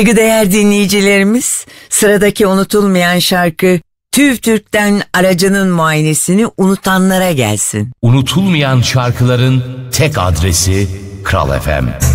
Saygıdeğer dinleyicilerimiz, sıradaki unutulmayan şarkı TÜV TÜRK'ten aracının muayenesini unutanlara gelsin. Unutulmayan şarkıların tek adresi Kral FM.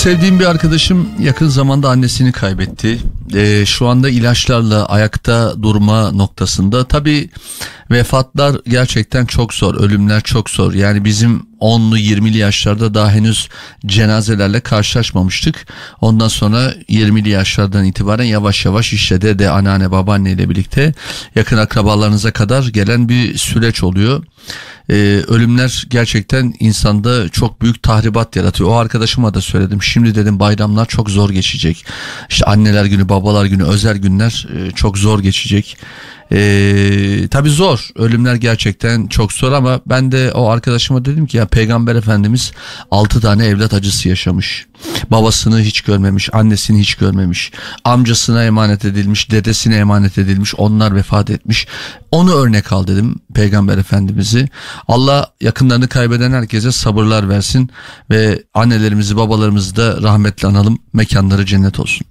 Sevdiğim bir arkadaşım yakın zamanda annesini kaybetti. Ee, şu anda ilaçlarla ayakta durma noktasında. Tabi vefatlar gerçekten çok zor. Ölümler çok zor. Yani bizim 10'lu 20'li yaşlarda daha henüz cenazelerle karşılaşmamıştık. Ondan sonra 20'li yaşlardan itibaren yavaş yavaş işte dede, anneanne, babaanne ile birlikte yakın akrabalarınıza kadar gelen bir süreç oluyor. Ee, ölümler gerçekten insanda çok büyük tahribat yaratıyor. O arkadaşıma da söyledim. Şimdi dedim bayramlar çok zor geçecek. İşte anneler günü, babalar günü, özel günler e, çok zor geçecek. Ee, tabii zor. Ölümler gerçekten çok zor ama ben de o arkadaşıma dedim ki ya Peygamber Efendimiz 6 tane evlat acısı yaşamış. Babasını hiç görmemiş, annesini hiç görmemiş. Amcasına emanet edilmiş, dedesine emanet edilmiş. Onlar vefat etmiş. Onu örnek al dedim Peygamber Efendimiz'i. Allah yakınlarını kaybeden herkese sabırlar versin ve annelerimizi, babalarımızı da rahmetle analım. Mekanları cennet olsun.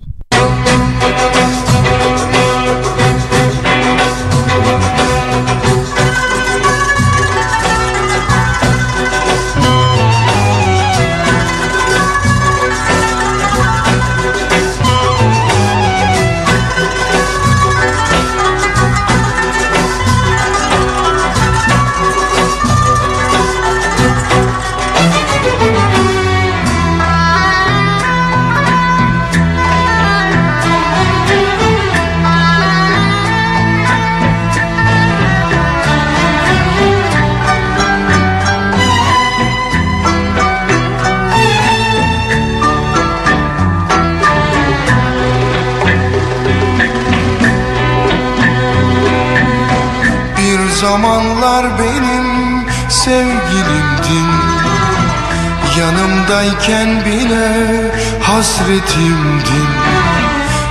Yanımdayken bile hasretimdin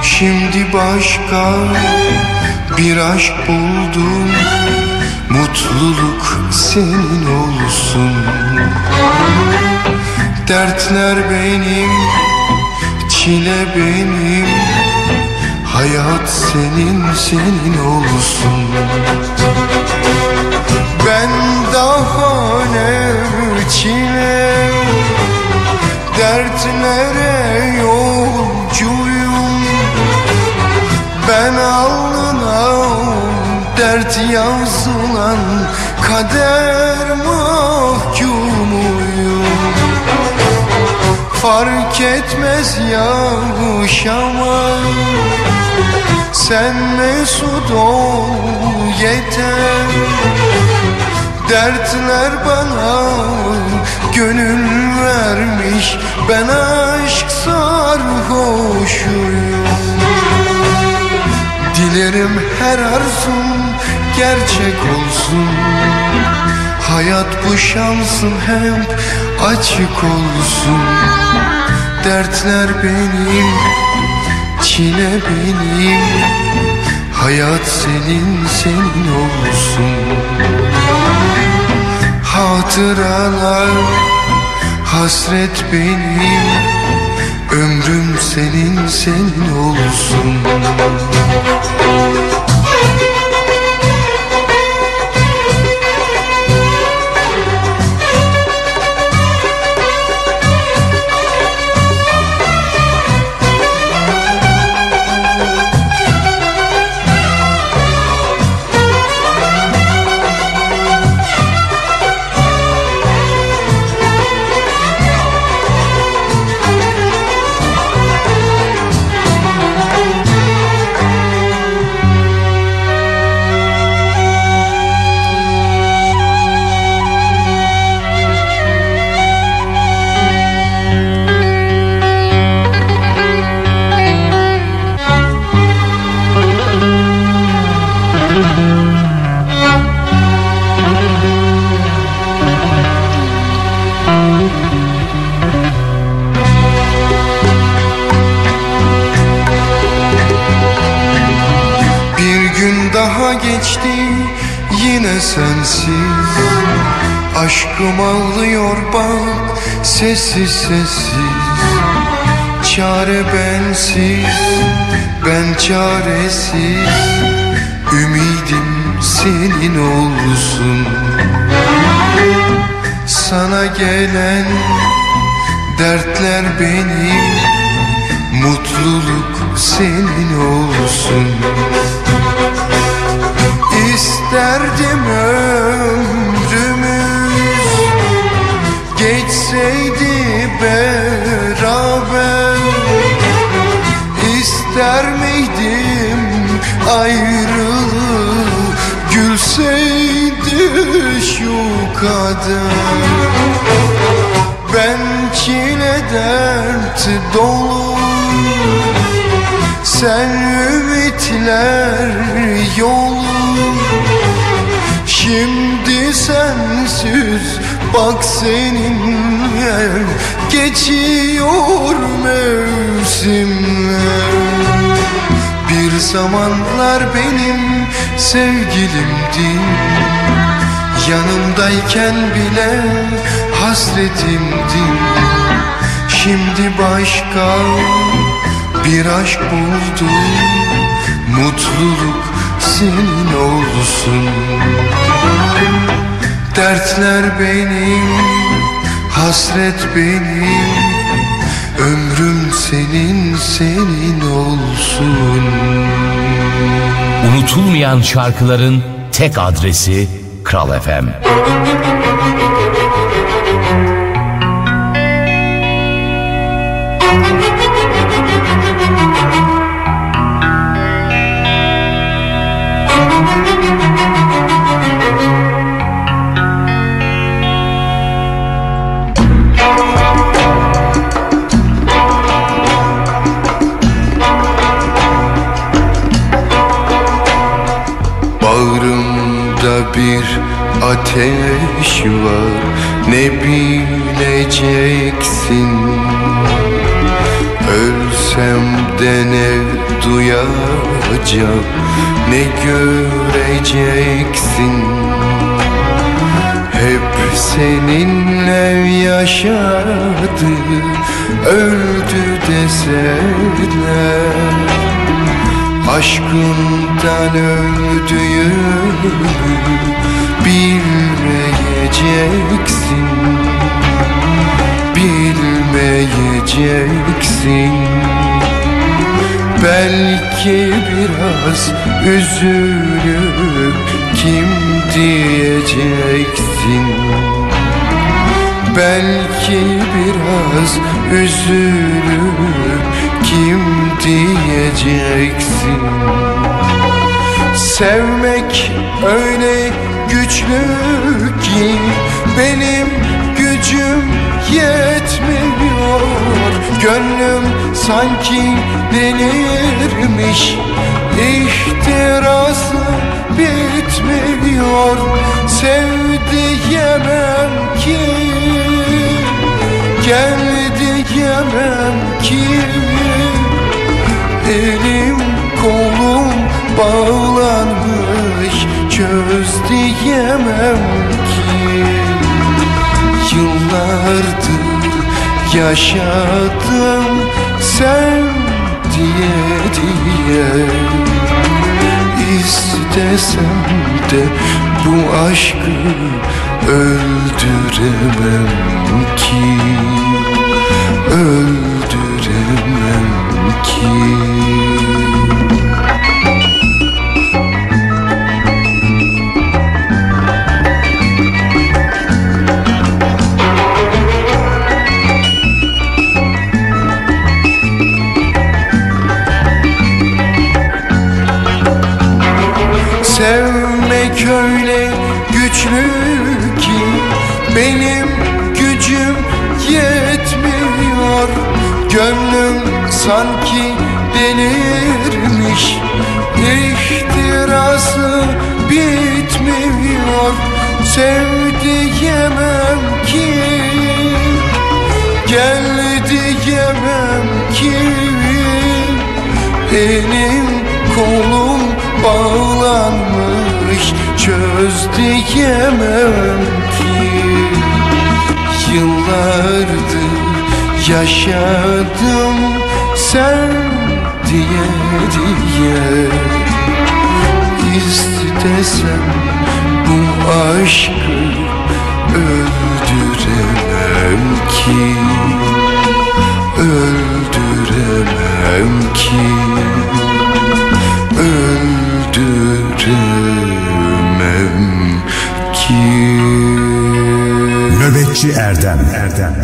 Şimdi başka bir aşk buldum. Mutluluk senin olsun. Dertler benim, çile benim. Hayat senin, senin olsun. Ben daha ne çile yazılan Kader mahkumuyum. Fark etmez yaşamak Sen mesut ol yeter. Dertler bana gönül vermiş Ben aşk sarhoşuyum. Dilerim her arzum gerçek olsun. Hayat bu şansın hep açık olsun. Dertler benim, çile benim Hayat senin, senin olsun. Hatıralar, hasret benim Ömrüm senin, senin olsun sessiz sessiz. Çare bensiz ben çaresiz. Ümidim senin olsun. Sana gelen dertler benim Mutluluk senin olsun. İsterdim ömrümüz Geçseydi beraber İster miydim ayrılık Gülseydi şu kader Ben çile dert dolu Sen ümitler yolum Şimdi sensiz bak seninle Geçiyor mevsimler. Bir zamanlar benim sevgilimdin Yanımdayken bile hasretimdin Şimdi başka bir aşk buldum. Mutluluk senin olsun Dertler benim, hasret benim Ömrüm senin, senin olsun Unutulmayan şarkıların tek adresi Kral FM. Ateş var Ne bileceksin? Ölsem de ne duyacak Ne göreceksin? Hep seninle yaşadı Öldü deseler Aşkından öldüğümü bilmeyeceksin Bilmeyeceksin. Belki biraz üzülüp kim diyeceksin? Belki biraz üzülüp kim diyeceksin? Sevmek öyle güçlü ki benim gücüm yetmiyor. Gönlüm sanki delirmiş ihtirası bitmiyor. Sevdiyemem ki Gel diyemem ki Elim kolum bağlanmış Çöz diyemem ki. Yıllardır yaşadım sen diye diye. İstesem de bu aşkı öldüremem ki. Öldüremem ki. Sevmek öyle güçlü ki benim Gönlüm sanki delirmiş. İhtirası bitmiyor Sevdiyemem ki. Gel diyemem ki. Elim kolum bağlanmış Çöz diyemem ki. Yıllardır yaşadım sen diye diye. İstesem bu aşkı öldüremem ki Öldüremem ki Öldüremem ki. Nöbetçi Erdem. Erdem Erdem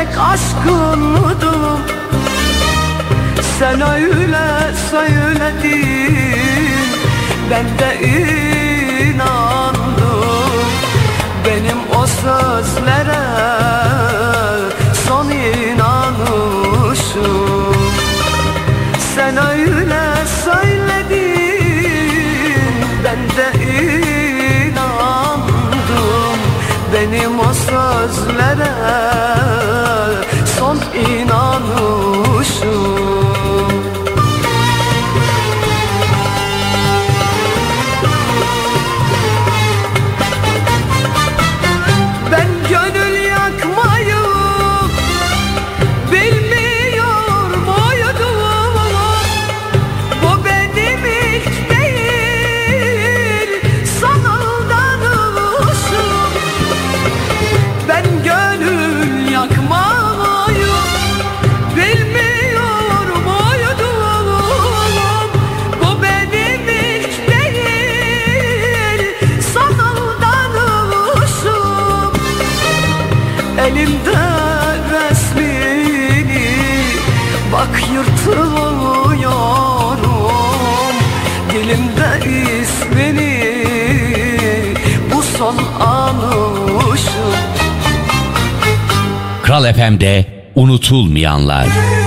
gerçek aşkın? Sen öyle söyledin Ben de inandım. Benim o sözlere son inanışım Sen öyle söyledin Ben de inandım. Benim o sözlere Kral FM'de unutulmayanlar.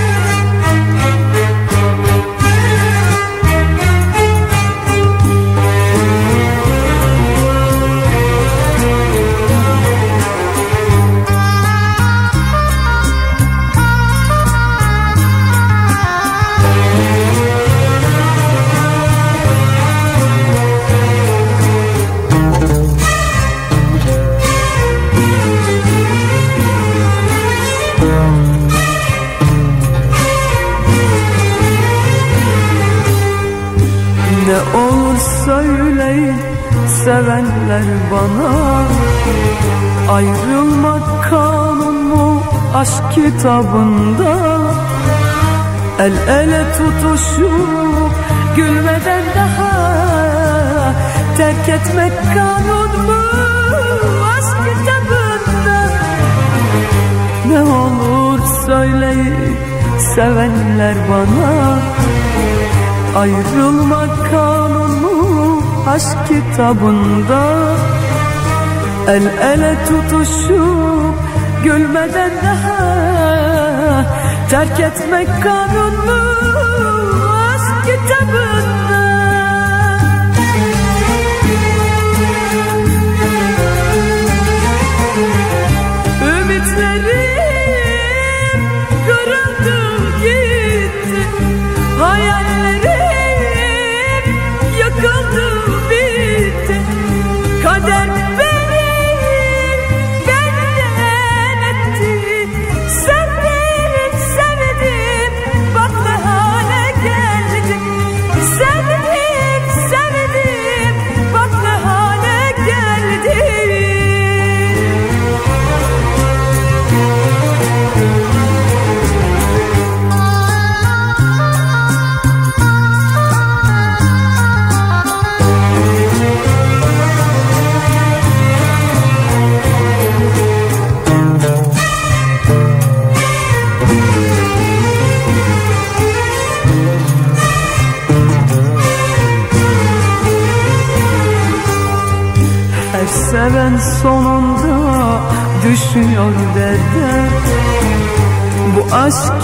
Bana. Ayrılmak kanun mu aşk kitabında? El ele tutuşup gülmeden daha Terk etmek kanun mu aşk kitabında? Ne olur söyleyin sevenler bana. Ayrılmak kanun mu aşk kitabında El ele tutuşup gülmeden daha Terk etmek kanun mu? Aşk kitabında. Ümitlerim gitti. Hayallerim yakıldı bitti. Kader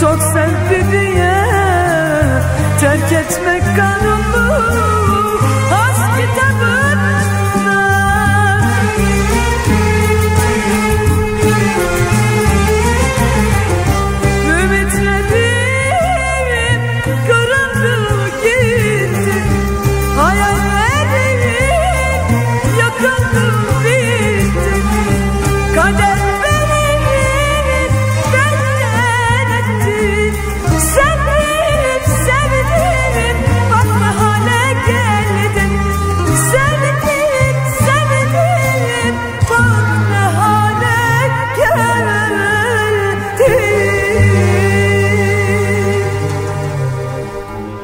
çok sevdi diye Terk etmek kanunu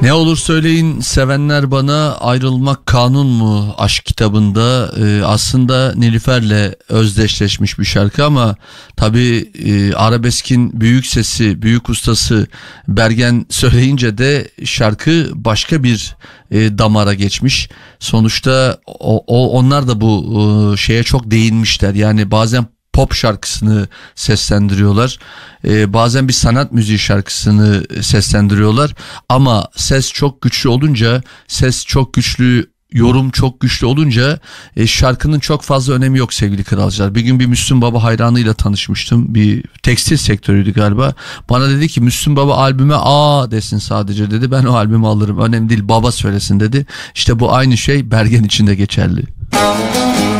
Ne olur söyleyin sevenler bana ayrılmak kanun mu aşk kitabında e, aslında Nilüfer'le özdeşleşmiş bir şarkı ama tabi arabeskin büyük sesi büyük ustası Bergen söyleyince de şarkı başka bir e, damara geçmiş. Sonuçta o, o- onlar da bu e, şeye çok değinmişler yani bazen pop şarkısını seslendiriyorlar. Ee, bazen bir sanat müziği şarkısını seslendiriyorlar. Ama ses çok güçlü olunca, ses çok güçlü yorum çok güçlü olunca e, şarkının çok fazla önemi yok sevgili kralcılar. Bir gün bir Müslüm Baba hayranıyla tanışmıştım. Bir tekstil sektörüydü galiba. Bana dedi ki Müslüm Baba albüme A desin sadece dedi. Ben o albümü alırım. Önemli değil baba söylesin dedi. İşte bu aynı şey Bergen için de geçerli. gülmemiz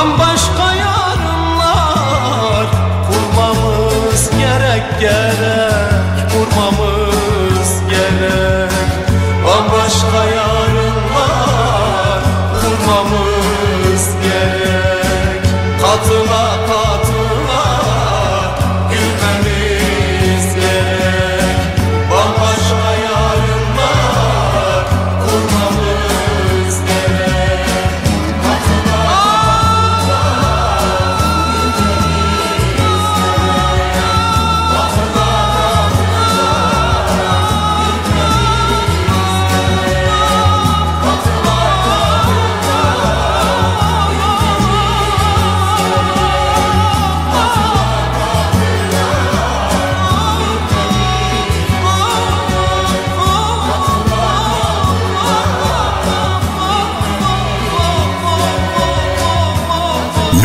Bambaşka yarınlar kurmamız gerek gerek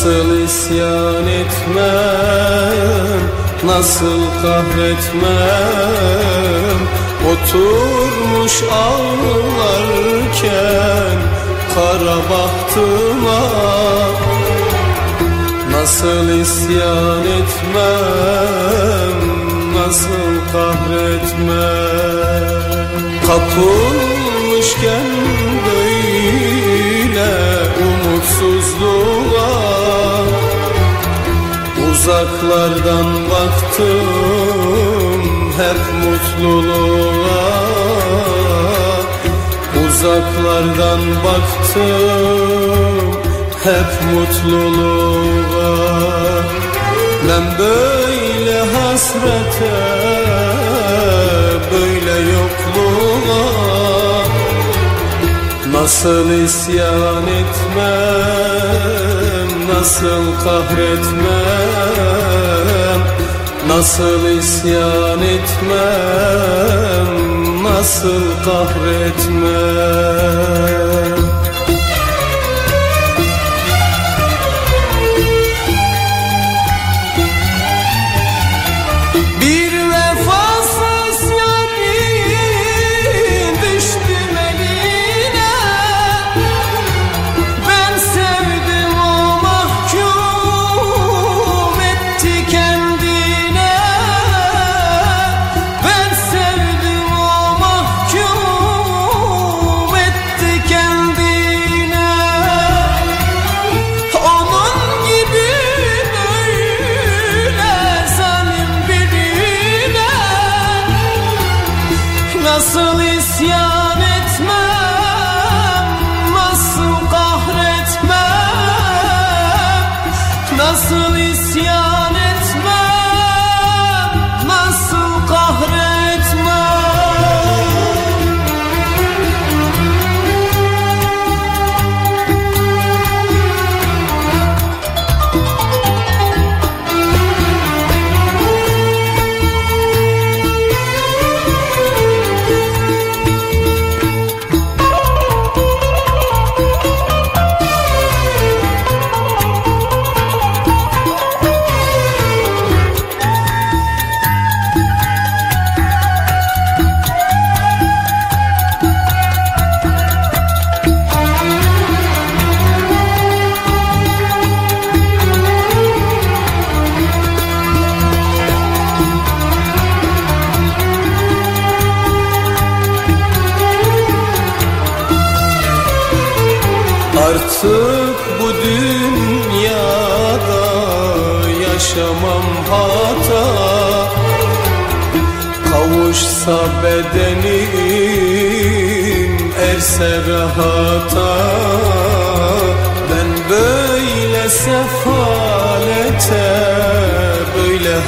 Nasıl isyan etmem, nasıl kahretmem? Oturmuş ağlarken kara bahtıma Nasıl isyan etmem Nasıl kahretmem? Kapılmışken böyle Uzaklardan baktım hep mutluluğa. Uzaklardan baktım hep mutluluğa. Ben böyle hasrete böyle yokluğa. Nasıl isyan etmem Nasıl kahretmem Nasıl isyan etmem Nasıl kahretmem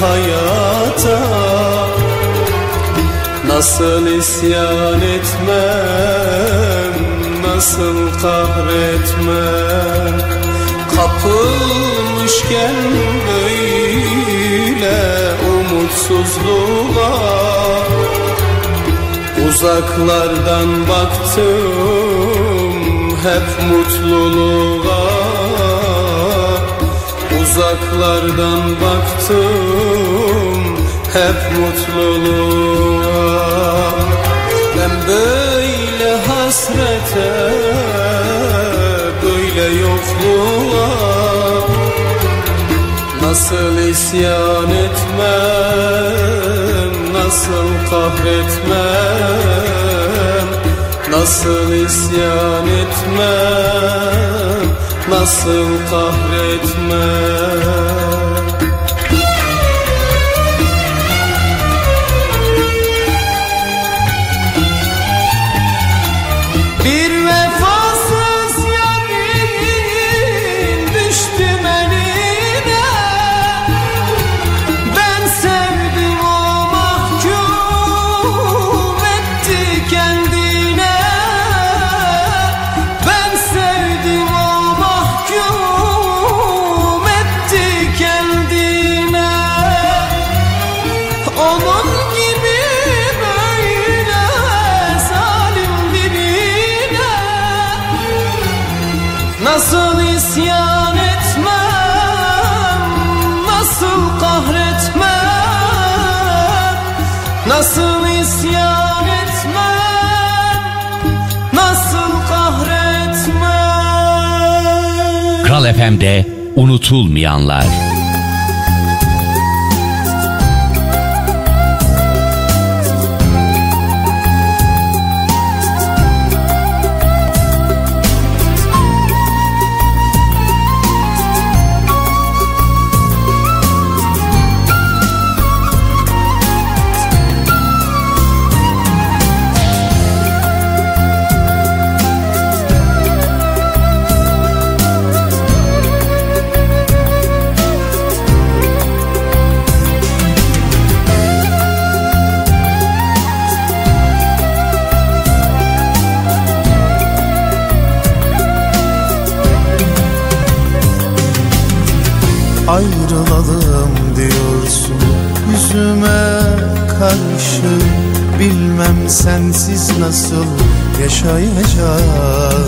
hayata Nasıl isyan etmem Nasıl kahretmem? Kapılmışken böyle umutsuzluğa Uzaklardan baktım hep mutluluğa Uzaklardan baktım hep mutluluğa. Ben böyle hasrete böyle yokluğa Nasıl isyan etmem Nasıl kahretmem Nasıl isyan etmem Nasıl kahretmem FM'de unutulmayanlar. Nasıl yaşayacağım?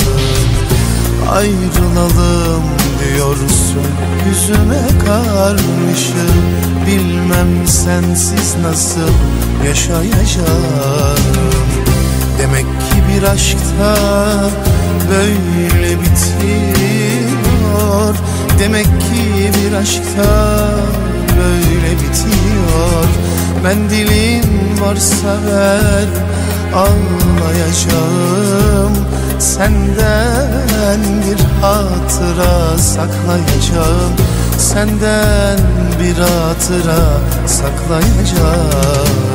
Ayrılalım diyorsun yüzüme karşı Bilmem sensiz nasıl yaşayacağım. Demek ki bir aşkta böyle bitiyor. Demek ki bir aşkta böyle bitiyor. Mendilin varsa ver ağlayacağım Senden bir hatıra saklayacağım. Senden bir hatıra saklayacağım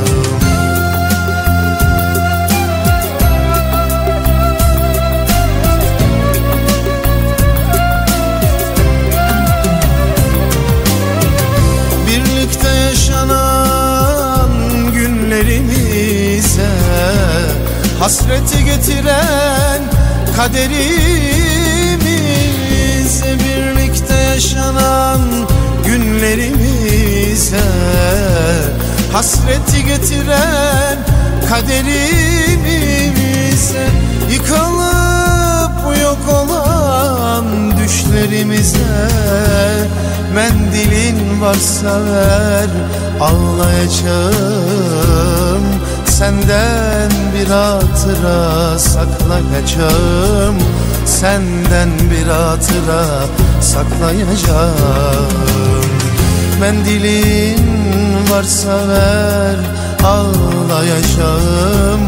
Hasreti getiren kaderimize Birlikte yaşanan günlerimize Hasreti getiren kaderimize Yıkılıp yok olan düşlerimize Mendilin varsa ver ağlayacağım Senden bir hatıra saklayacağım Senden bir hatıra saklayacağım. Mendilin varsa ver ağlayacağım.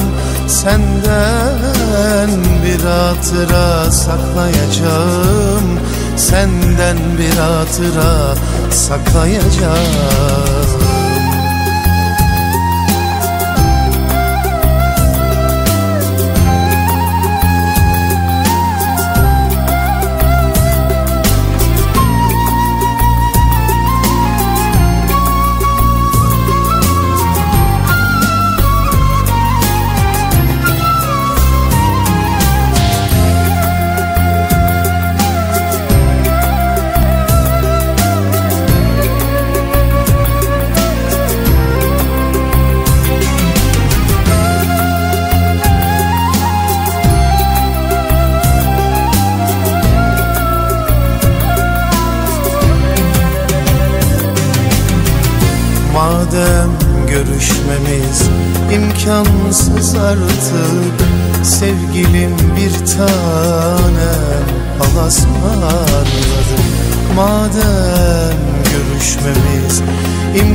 Senden bir hatıra saklayacağım. Senden bir hatıra saklayacağım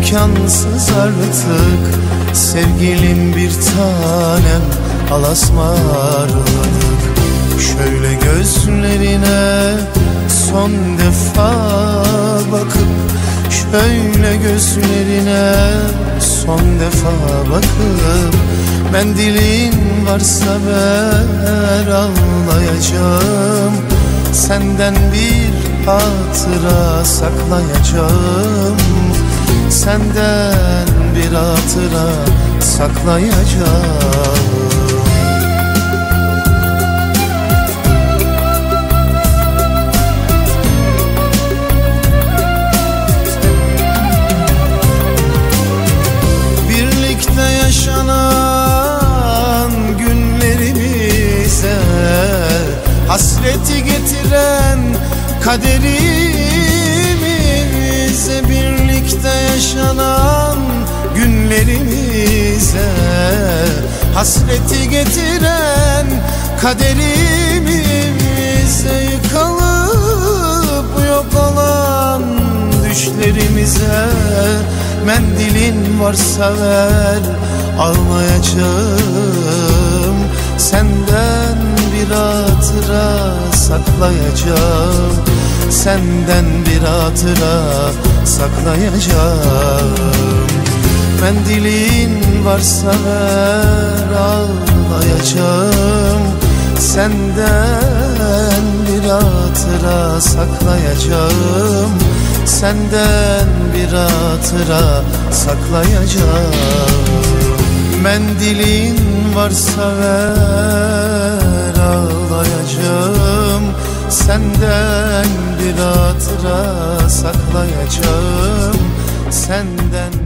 imkansız artık. Sevgilim bir tanem alasmarladık Şöyle gözlerine son defa bakıp Şöyle gözlerine son defa bakıp Mendilin varsa ver ağlayacağım. Senden bir hatıra saklayacağım Senden bir hatıra saklayacağım. Birlikte yaşanan günlerimize Hasreti getiren kaderimize günlerimize Hasreti getiren kaderimize Yıkılıp yok olan düşlerimize Mendilin varsa ver ağlayacağım Senden bir hatıra saklayacağım. Senden bir hatıra saklayacağım Mendilin varsa ver ağlayacağım. Senden bir hatıra saklayacağım. Senden bir hatıra saklayacağım. Mendilin varsa ver ağlayacağım. Senden bir hatıra saklayacağım. Senden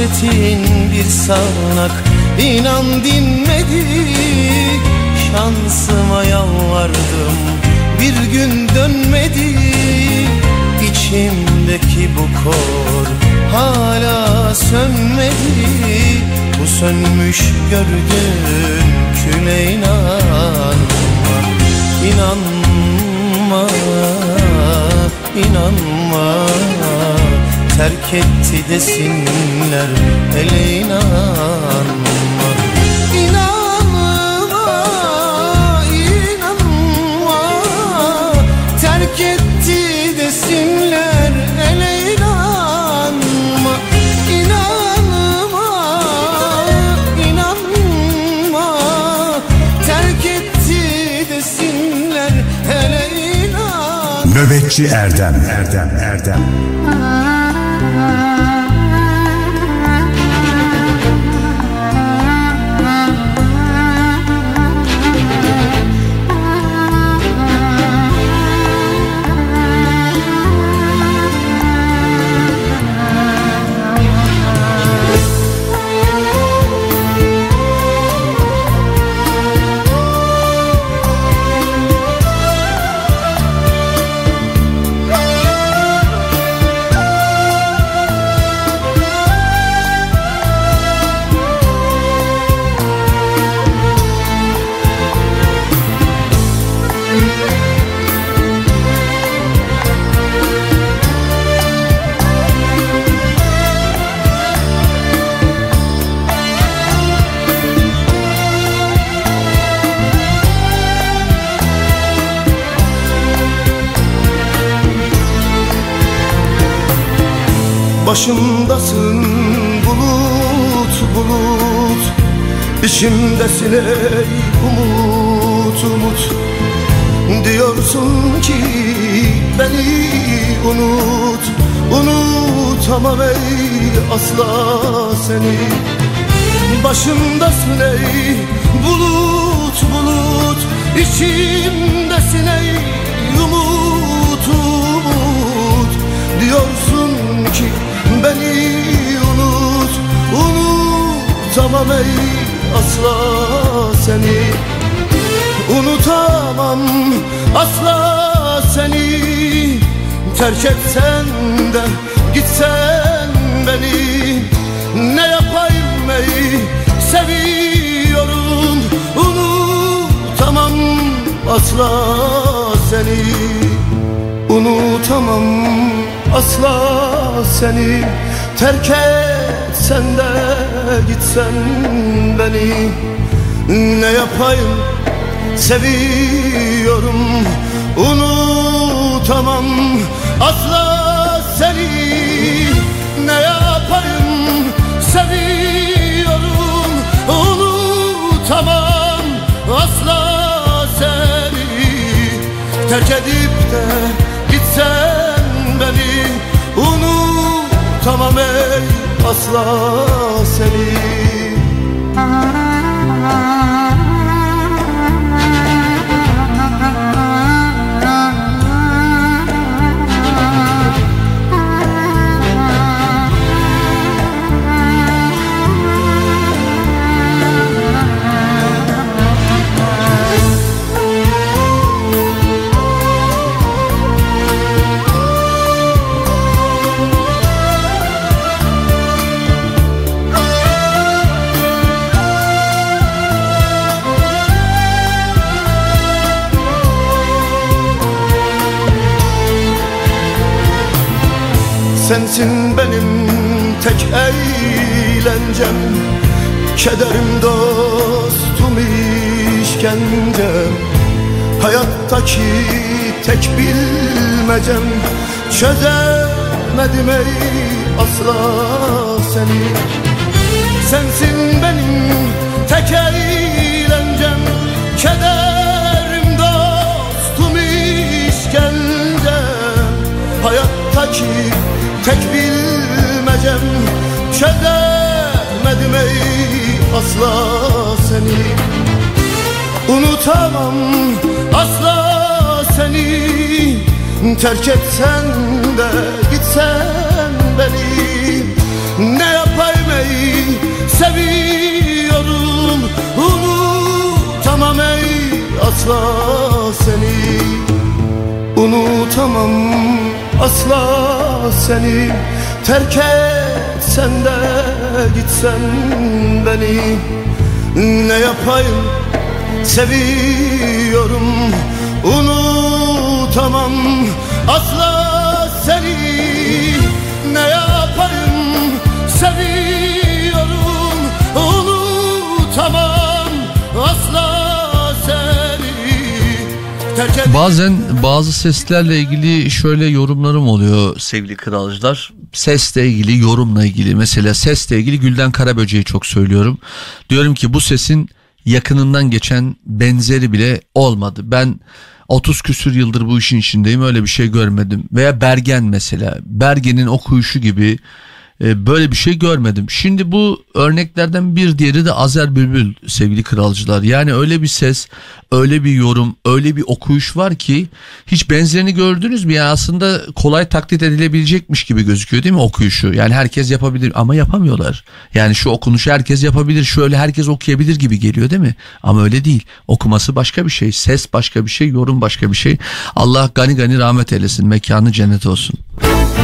Hasretin bir sağanak. İnan dinmedi Şansıma yalvardım. Bir gün dönmedi İçimdeki bu kor hala sönmedi. Bu sönmüş gördüğün küle inanma İnanma, inanma Terk etti desinler. Hele inanma İnanma, inanma. Terk etti desinler. Hele inanma. İnanma, inanma. Terk etti desinler. Hele inanma. Nöbetçi Erdem Erdem Erdem Başımdasın bulut bulut. İçimdesin ey umut umut. Diyorsun ki beni unut Unutamam ey asla seni. Başımdasın ey bulut bulut. İçimdesin ey umut umut. Diyorsun ki beni unut Unutamam ey asla seni. Unutamam asla seni. Terk etsen de gitsen beni. Ne yapayım ey seviyorum. Unutamam asla seni. Unutamam asla seni Terk etsen de gitsen beni Ne yapayım? Seviyorum Unutamam. Asla seni Ne yapayım? Seviyorum Unutamam. Asla seni Terk edip de gitsen beni. Unutamam ey asla seni Sensin benim tek eğlencem. Kederim dostum işkencem Hayattaki tek bilmecem. Çözemedim ey asla seni. Sensin benim tek eğlencem. Kederim dostum işkencem Hayattaki tek bilmecem Çözemedim ey asla seni. Unutamam asla seni. Terk etsen de gitsen beni. Ne yapayım ey? Seviyorum. Unutamam ey asla seni. Unutamam asla seni Terk etsen de gitsen beni Ne yapayım? Seviyorum Unutamam. Asla Bazen bazı seslerle ilgili şöyle yorumlarım oluyor sevgili kralcılar. Sesle ilgili, yorumla ilgili. Mesela sesle ilgili Gülden Karaböceği çok söylüyorum. Diyorum ki bu sesin yakınından geçen benzeri bile olmadı. Ben 30 küsür yıldır bu işin içindeyim öyle bir şey görmedim. Veya Bergen mesela. Bergen'in okuyuşu gibi e, böyle bir şey görmedim. Şimdi bu örneklerden bir diğeri de Azer Bülbül sevgili kralcılar. Yani öyle bir ses, öyle bir yorum, öyle bir okuyuş var ki hiç benzerini gördünüz mü? Yani aslında kolay taklit edilebilecekmiş gibi gözüküyor değil mi okuyuşu? Yani herkes yapabilir ama yapamıyorlar. Yani şu okunuşu herkes yapabilir, şöyle herkes okuyabilir gibi geliyor değil mi? Ama öyle değil. Okuması başka bir şey, ses başka bir şey, yorum başka bir şey. Allah gani gani rahmet eylesin, mekanı cennet olsun. Beni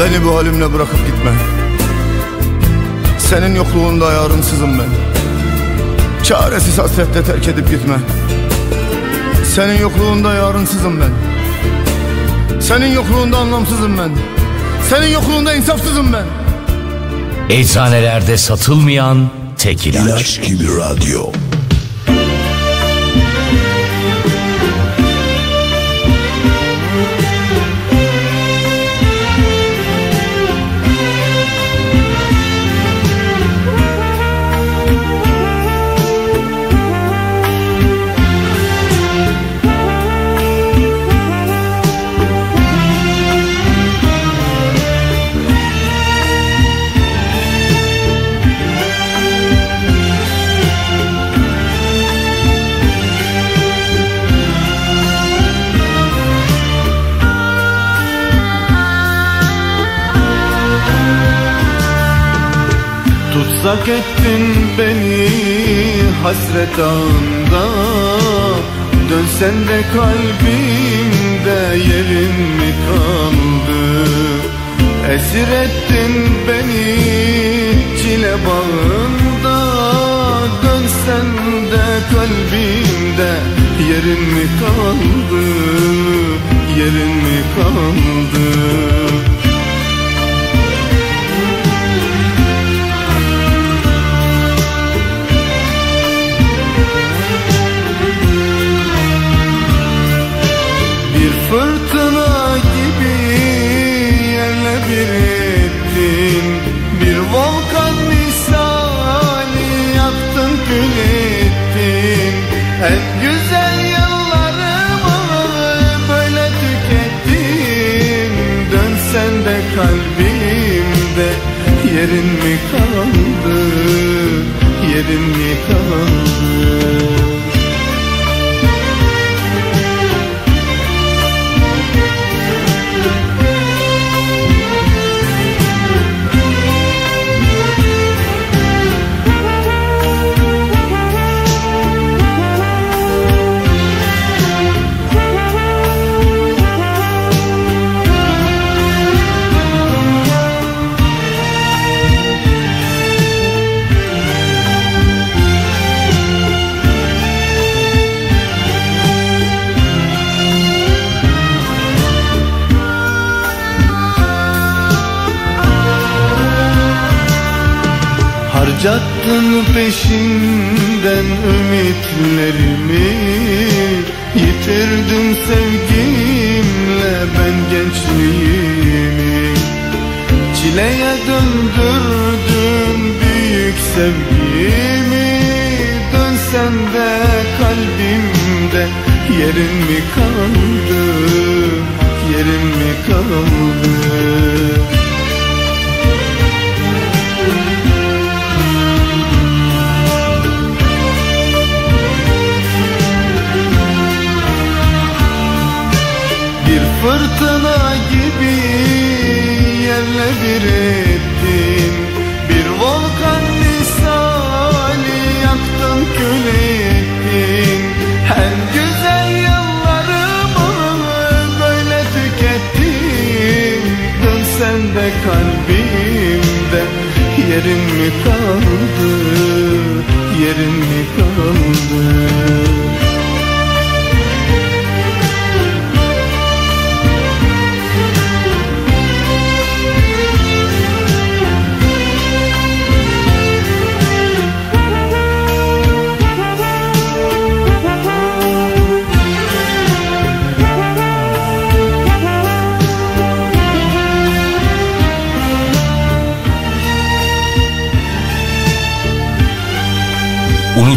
Beni bu halimle bırakıp gitme. Senin yokluğunda yarınsızım ben. Çaresiz hasretle terk edip gitme. Senin yokluğunda yarınsızım ben. Senin yokluğunda anlamsızım ben. Senin yokluğunda insafsızım ben. Eczanelerde satılmayan tek ilaç. İlaç gibi radyo. Tutsak ettin beni hasret ağında Dönsen de kalbimde yerin mi kaldı? Esir ettin beni çile bağında. Dönsen de kalbimde yerin mi kaldı? Yerin mi kaldı En güzel yıllarımı böyle tükettin Dönsen de kalbimde yerin mi kaldı Yerin mi kaldı Harcattın peşinden ümitlerimi Yitirdim sevgimle ben gençliğimi. Çileye döndürdün büyük sevgimi. Dönsen de kalbimde yerin mi kaldı? Yerin mi kaldı fırtına gibi yerle bir ettin Bir volkan misali yaktın kül ettin En güzel yıllarımı böyle tükettin Dönsen de kalbimde yerin mi kaldı? Yerin mi kaldı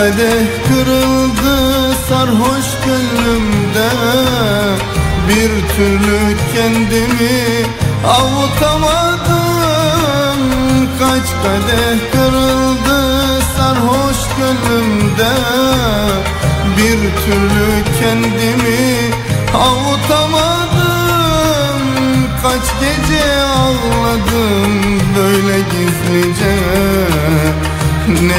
Kadeh kırıldı sarhoş gönlümde. Bir türlü kendimi avutamadım. Kaç kadeh kırıldı sarhoş gönlümde. Bir türlü kendimi avutamadım. Kaç gece ağladım böyle gizlice. Ne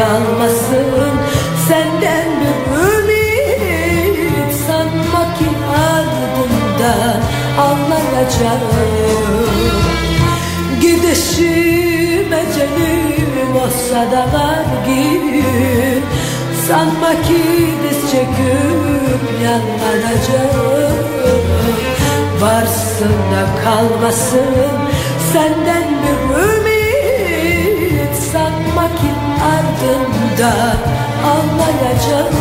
kalmasın. Senden bir ümit Sanma ki ardından anlayacağım Gidişim ecelim olsa da var gibi Sanma ki diz çöküp yanlanacağım Varsın da kalmasın. Senden bir ümit Sanma ki ardından ağlayacağım.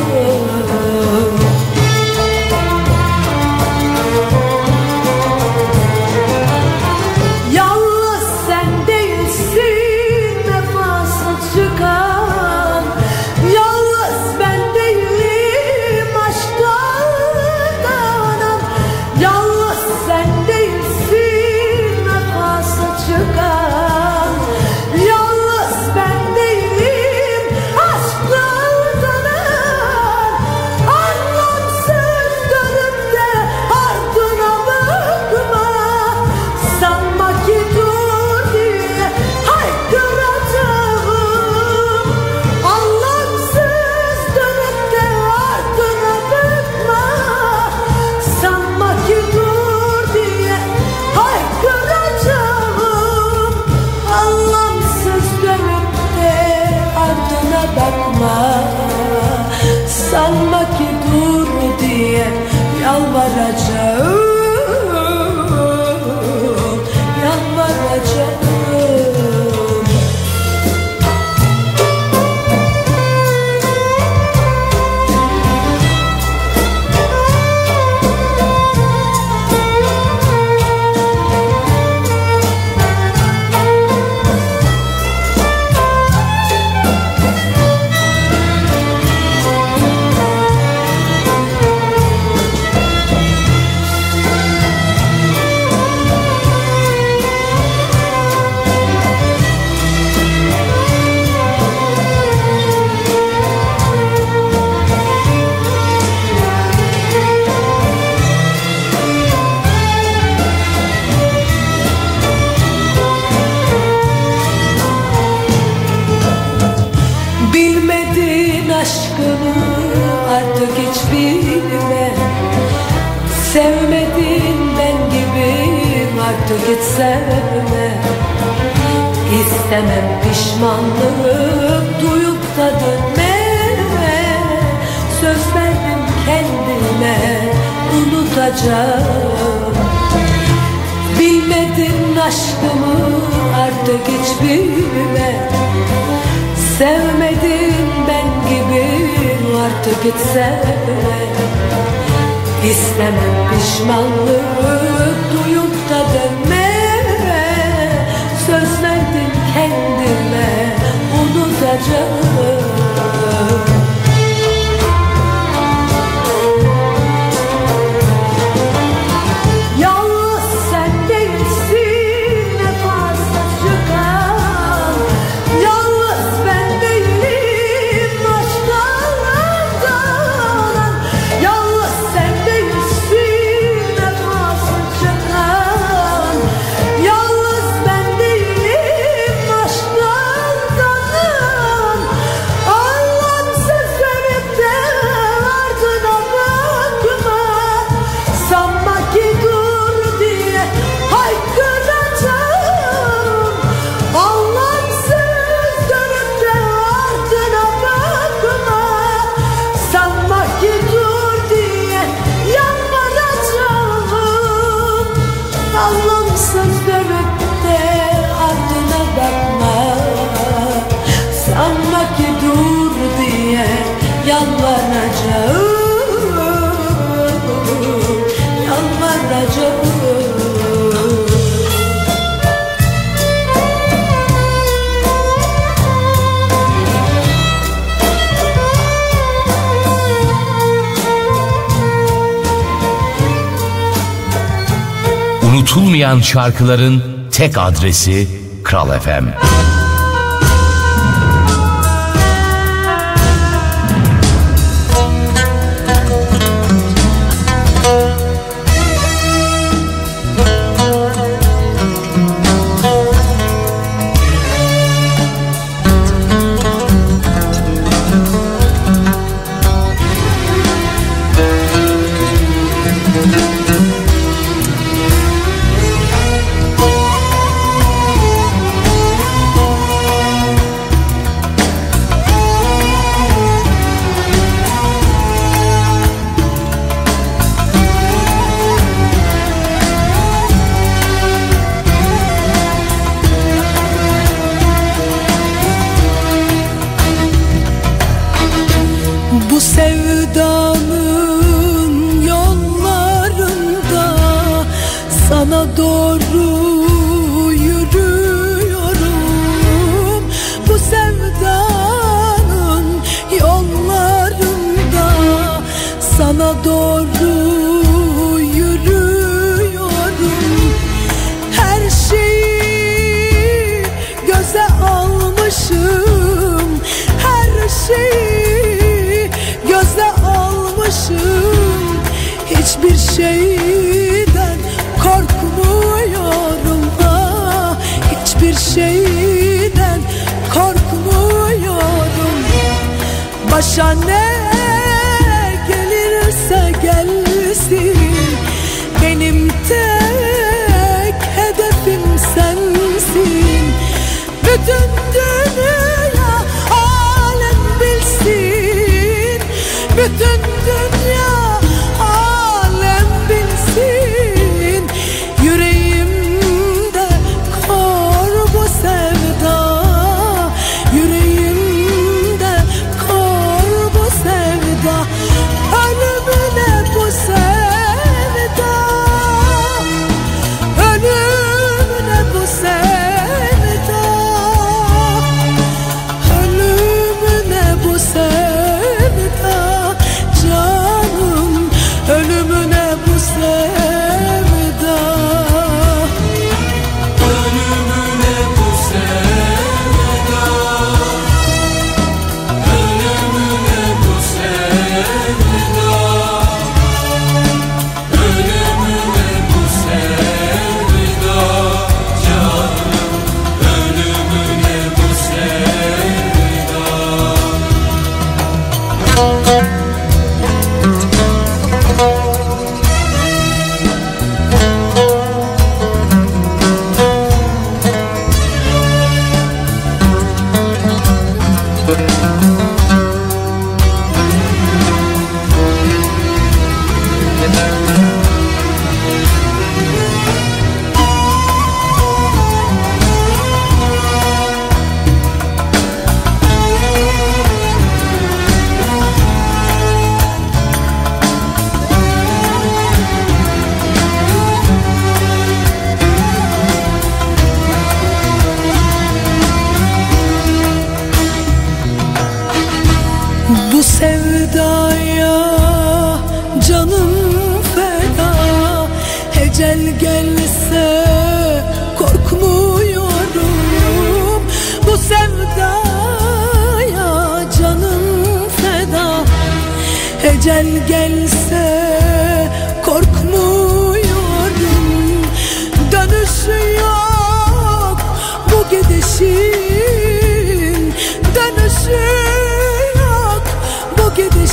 oynayan şarkıların tek adresi Kral FM.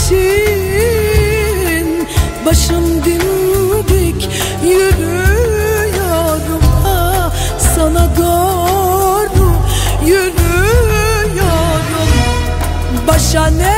için Başım dimdik yürüyorum ha Sana doğru yürüyorum Başa ne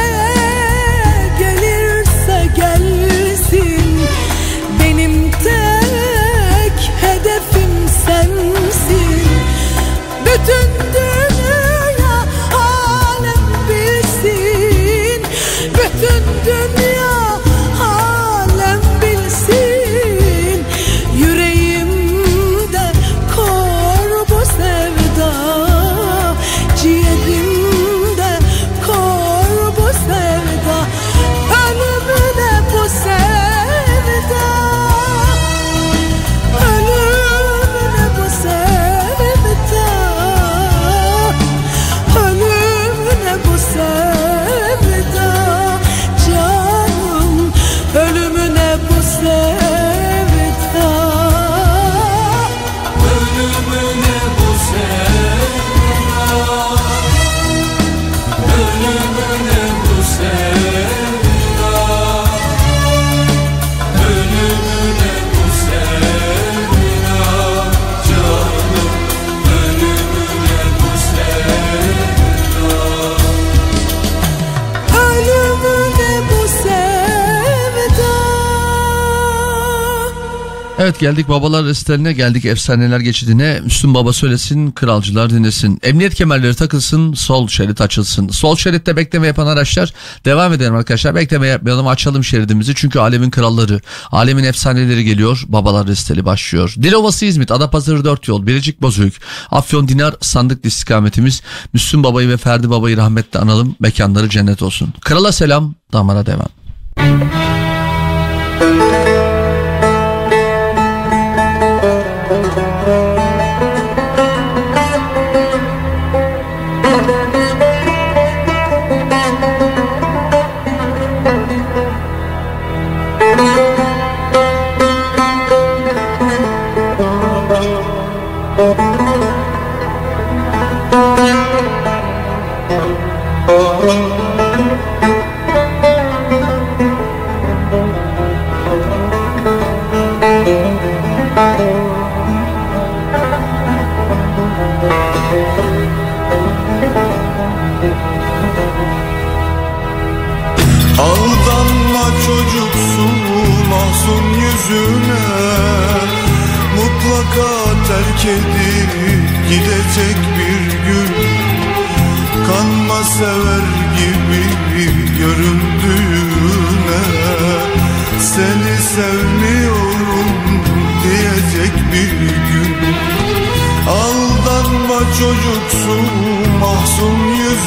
Geldik babalar restlerine geldik efsaneler geçidine. Müslüm Baba söylesin kralcılar dinlesin. Emniyet kemerleri takılsın sol şerit açılsın. Sol şeritte bekleme yapan araçlar devam edelim arkadaşlar. Bekleme yapmayalım açalım şeridimizi. Çünkü alemin kralları, alemin efsaneleri geliyor. Babalar resteli başlıyor. Dilovası İzmit, Adapazarı 4 yol, Biricik Bozüyük, Afyon Dinar sandık istikametimiz. Müslüm Baba'yı ve Ferdi Baba'yı rahmetle analım. Mekanları cennet olsun. Krala selam, damara devam. Aldanma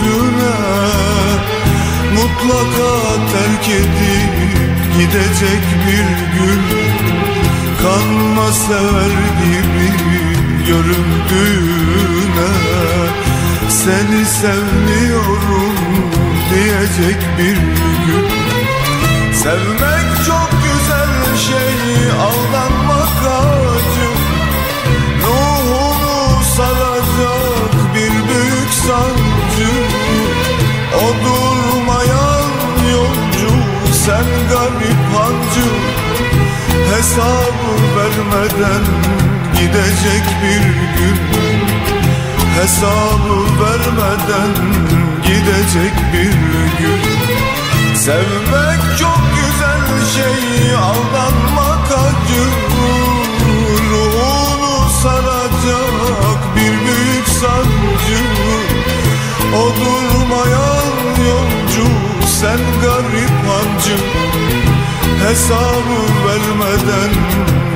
yüzüne Mutlaka terk edip gidecek bir gün Kanma sever gibi göründüğüne Seni sevmiyorum diyecek bir gün. Sevmek çok güzel şey aldanmak Hesabı vermeden gidecek bir gün. Hesabı vermeden gidecek bir gün. Sevmek çok güzel şey aldanmak acı. Ruhunu saracak bir büyük sancı. O durmayan yolcu sen garip hancı Hesabı vermeden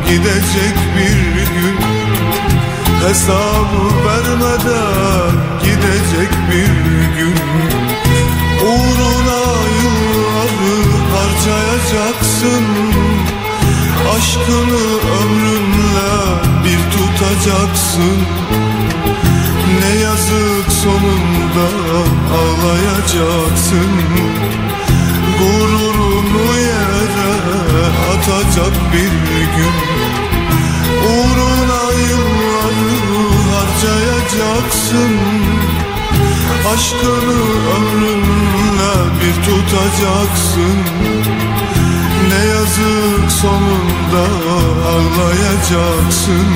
gidecek bir gün. Hesabı vermeden gidecek bir gün. Uğruna yılları harcayacaksın. Aşkını ömrünle bir tutacaksın. Ne yazık sonunda ağlayacaksın Gururunu yere atacak bir gün. Uğruna yılları harcayacaksın. Aşkını ömrünle bir tutacaksın. Ne yazık sonunda ağlayacaksın.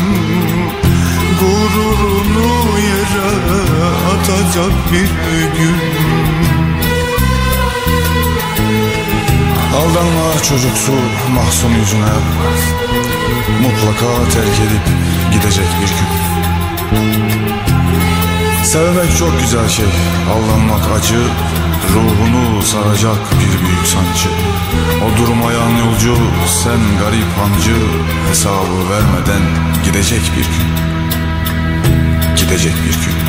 Gururunu yere atacak bir gün Aldanma çocuksu mahzun yüzüne. Mutlaka terk edip gidecek bir gün. Sevmek çok güzel şey. Aldanmak acı Ruhunu saracak bir büyük sancı. O durmayan yolcu sen garip hancı Hesabı vermeden gidecek bir gün. Gidecek bir gün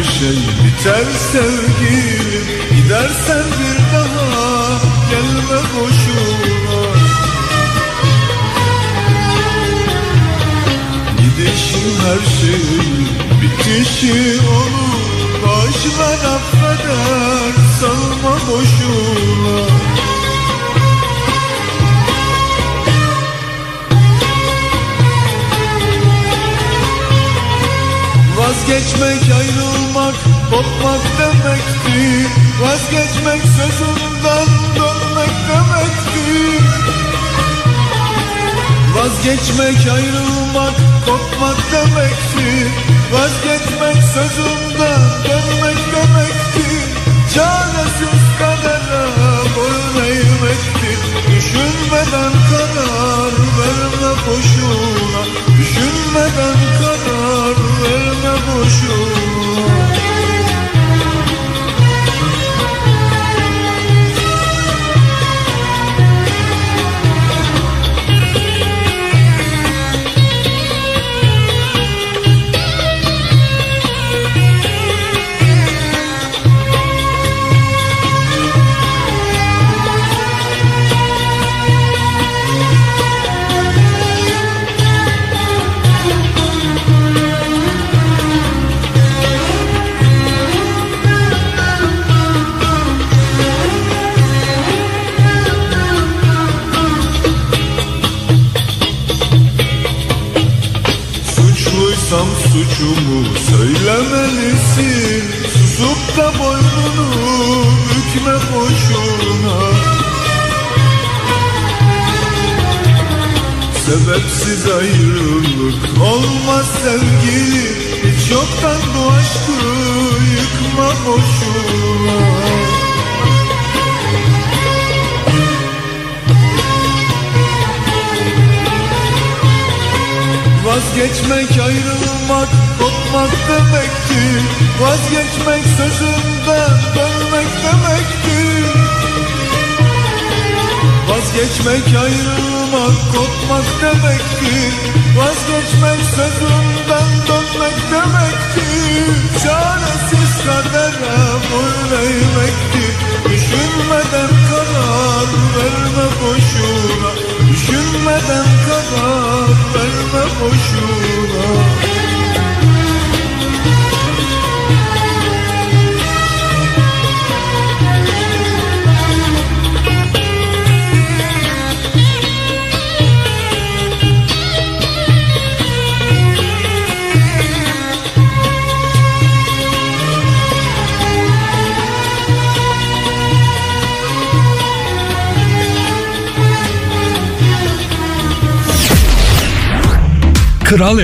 şey. Biter sevgilim Gidersen bir daha. Gelme boşuna. Gidişin her şey bitişi olur. Baş ver affeder salma boşuna Vazgeçmek ayrılmak kopmak demektir Vazgeçmek sözünden dönmek demektir Vazgeçmek ayrılmak kopmak demektir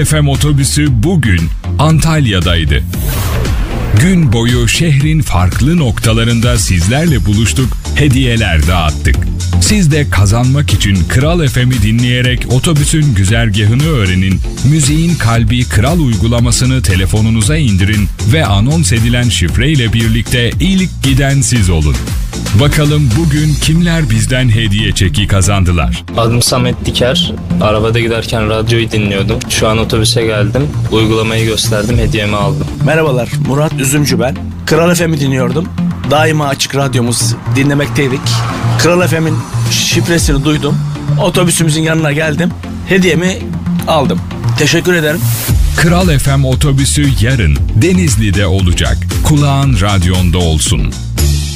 FM otobüsü bugün Antalya'daydı. Gün boyu şehrin farklı noktalarında sizlerle buluştuk, hediyeler dağıttık. Siz de kazanmak için Kral FM'i dinleyerek otobüsün güzergahını öğrenin, müziğin kalbi Kral uygulamasını telefonunuza indirin ve anons edilen şifreyle birlikte ilk giden siz olun. Bakalım bugün kimler bizden hediye çeki kazandılar? Adım Samet Diker. Arabada giderken radyoyu dinliyordum. Şu an otobüse geldim. Uygulamayı gösterdim, hediyemi aldım. Merhabalar, Murat Üzümcü ben. Kral FM'i dinliyordum. Daima açık radyomuz dinlemekteydik. Kral FM'in şifresini duydum. Otobüsümüzün yanına geldim. Hediyemi aldım. Teşekkür ederim. Kral FM otobüsü yarın Denizli'de olacak. Kulağın radyonda olsun.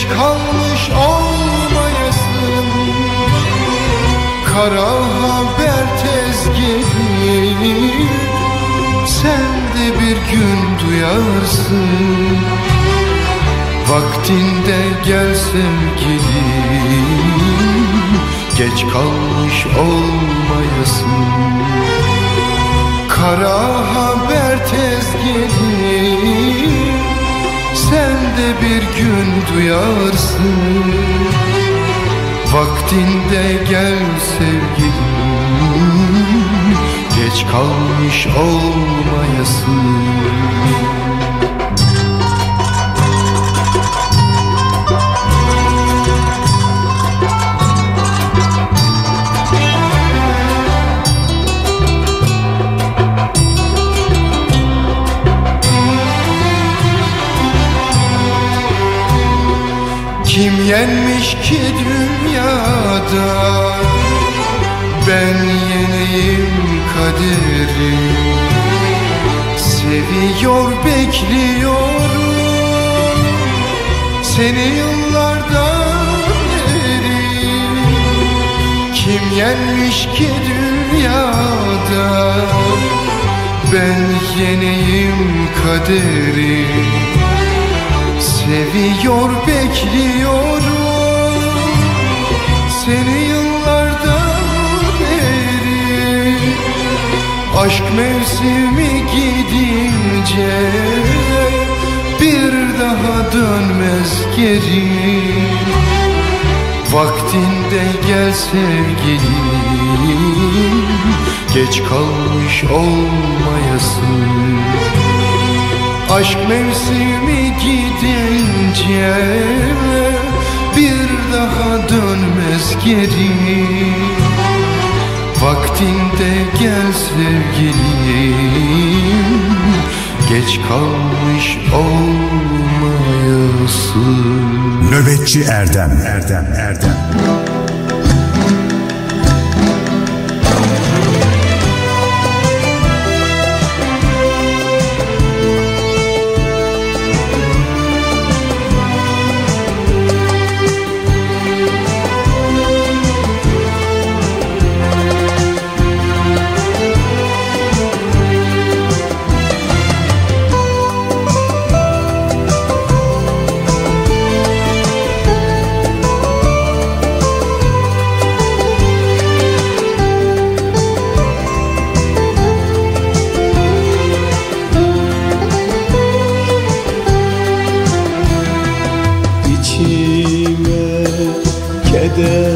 Geç kalmış olmayasın? Kara haber tez gelir Sen de bir gün duyarsın. Vaktinde gel sevgilim Geç kalmış olmayasın. Kara haber tez gelir de bir gün duyarsın. Vaktinde gel sevgilim Geç kalmış olmayasın yenmiş ki dünyada. Ben yeneyim kaderi. Seviyor bekliyorum Seni yıllardan beri. Kim yenmiş ki dünyada? Ben yeneyim kaderi Seviyor bekliyorum. Seni yıllardan beri. Aşk mevsimi gidince Bir daha dönmez geri. Vaktinde gel sevgilim Geç kalmış olmayasın Aşk mevsimi gidince bir daha dönmez geri. Vaktinde gel sevgilim Geç kalmış olmayasın. Nöbetçi Erdem. Erdem Erdem the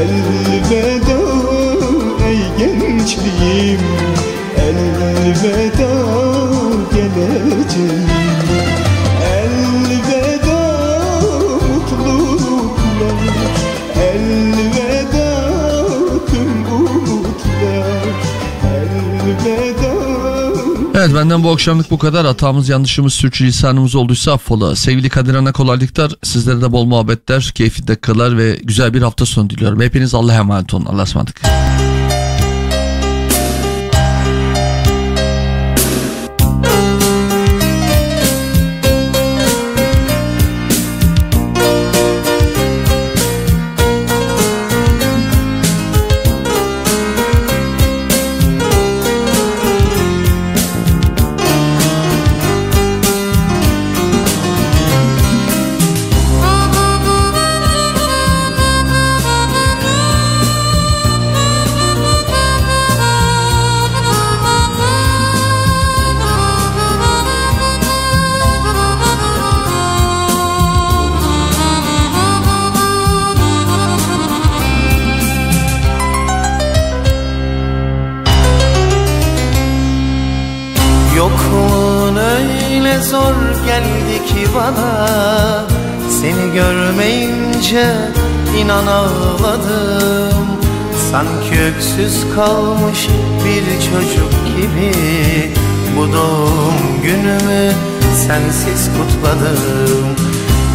Elveda ey gençliğim Elveda geleceğim Evet benden bu akşamlık bu kadar. Hatamız, yanlışımız, sürçülisanımız olduysa affola. Sevgili Kadir Ana kolaylıklar. Sizlere de bol muhabbetler, keyifli dakikalar ve güzel bir hafta sonu diliyorum. Hepiniz Allah'a emanet olun. Allah'a ısmarladık. Kalmış bir çocuk gibi. Bu doğum günümü sensiz kutladım.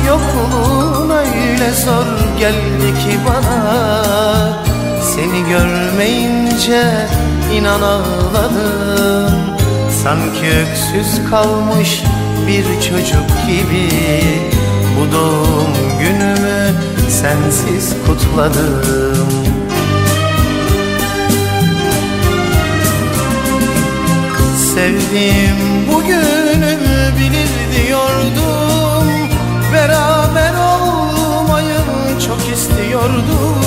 Yokluğun öyle zor geldi ki bana. Seni görmeyince inan ağladım. Sanki öksüz kalmış bir çocuk gibi. Bu doğum günümü sensiz kutladım Sevdiğim bugünü bilir diyordum. Beraber olmayı çok istiyordum.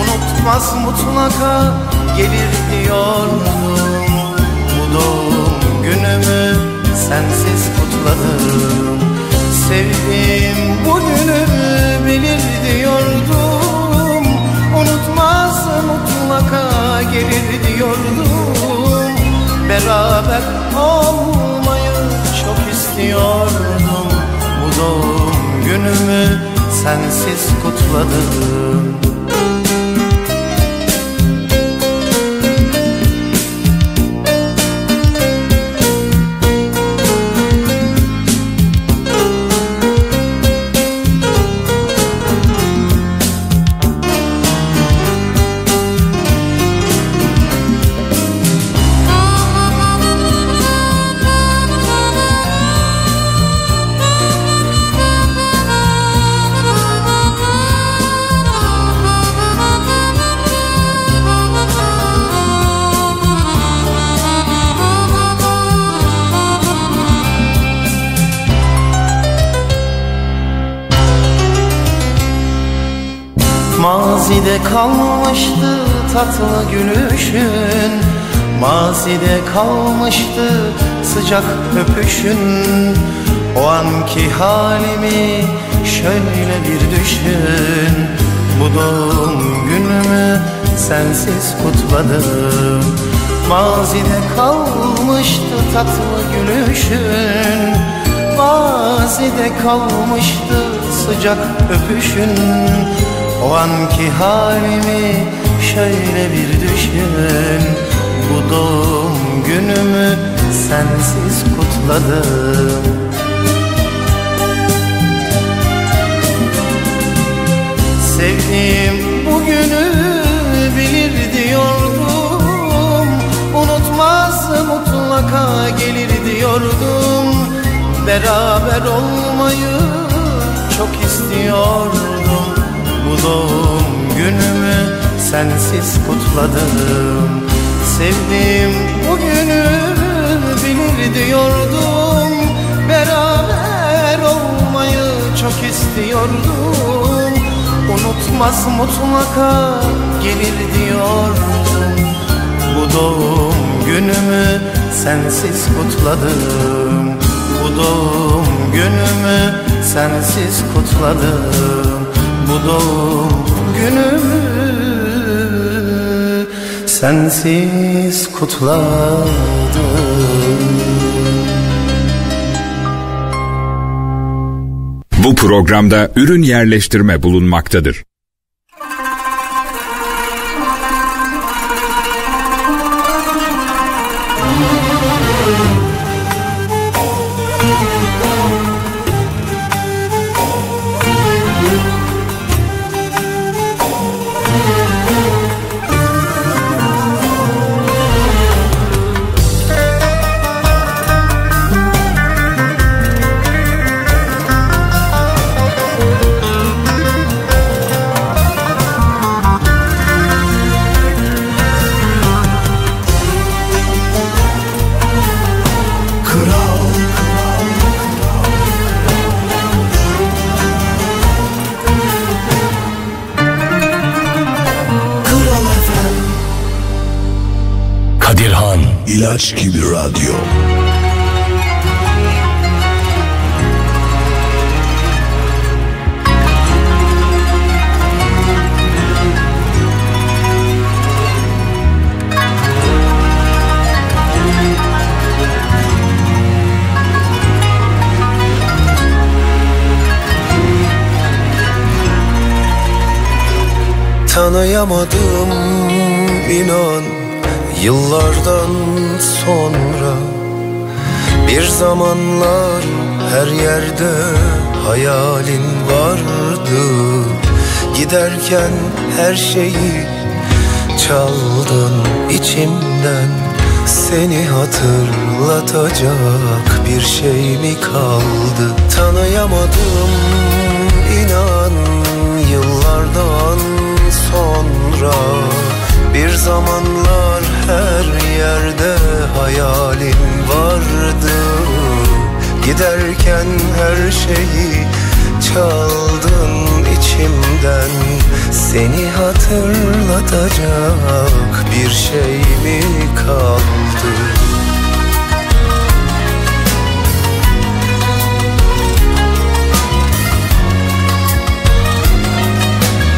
Unutmaz mutlaka gelir diyordum. Bu doğum günümü sensiz kutladım. Sevdiğim bugünü bilir diyordum. Unutmaz mutlaka gelir diyordum Beraber olmayı çok istiyordum. Bu doğum günümü sensiz kutladım kalmıştı tatlı gülüşün. Mazide kalmıştı sıcak öpüşün. O anki halimi şöyle bir düşün. Bu doğum günümü sensiz kutladım. Mazide kalmıştı tatlı gülüşün. Mazide kalmıştı sıcak öpüşün O anki halimi şöyle bir düşün. Bu doğum günümü sensiz kutladım. Sevdiğim bugünü bilir diyordum. Unutmaz mutlaka gelir diyordum. Beraber olmayı çok istiyordum doğum günümü sensiz kutladım. Sevdiğim bugünü bilir diyordum. Beraber olmayı çok istiyordum. Unutmaz mutlaka gelir diyordum. Bu doğum günümü sensiz kutladım. Bu doğum günümü sensiz kutladım Bu doğum günümü sensiz kutladım Bu programda ürün yerleştirme bulunmaktadır. Giderken her şeyi çaldın içimden. Seni hatırlatacak bir şey mi kaldı? Tanıyamadım inan yıllardan sonra. Bir zamanlar her yerde hayalin vardı. Giderken her şeyi çaldın içimden Seni hatırlatacak bir şey mi kaldı